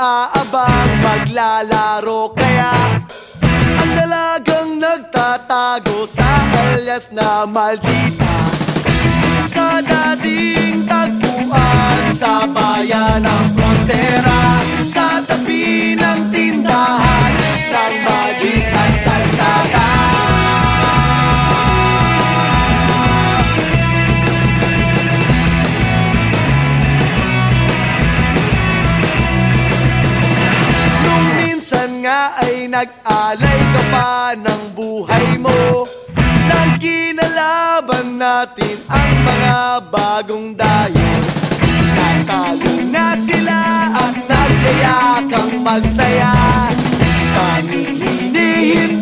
nag-aabang maglalaro. Kaya ang dalagang nagtatago sa alias na maldita. Sa dating tagpuan sa bayan ng nga ay nag-alay ka pa ng buhay mo. Nang kinalaban natin ang mga bagong dayo. Natalo na sila at nagyayakang magsaya. Tanging hinihintay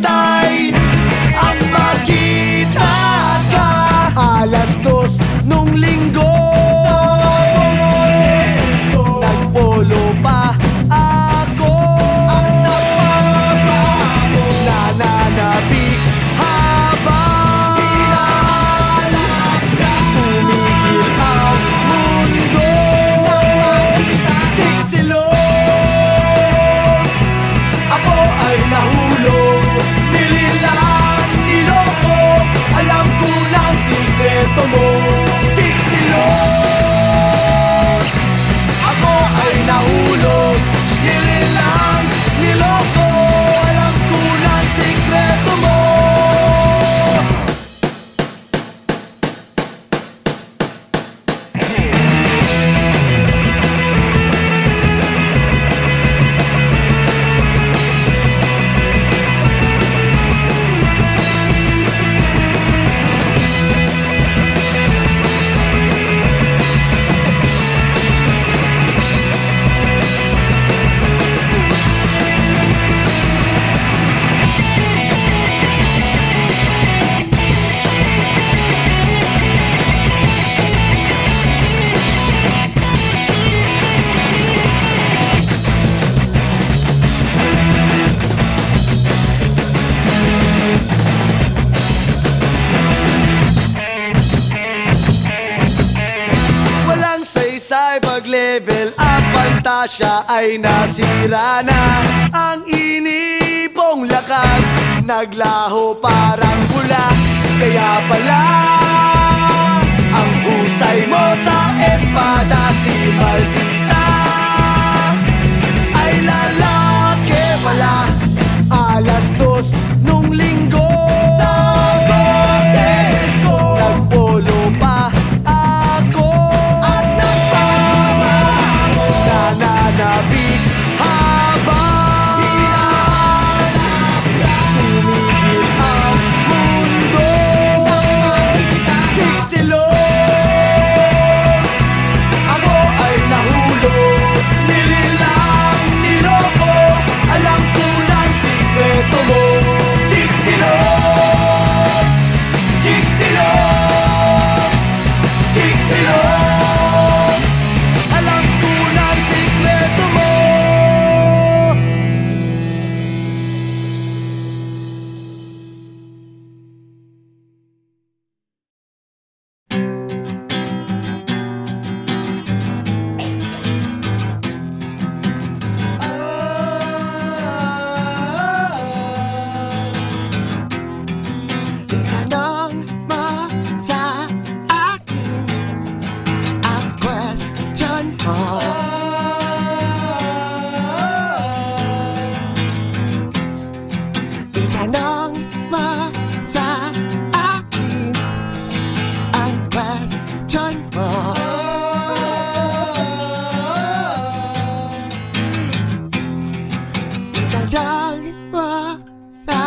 pag-level up Pantasya ay nasira na. Ang inipong lakas Naglaho parang pula Kaya pala question mo Itanong mo sa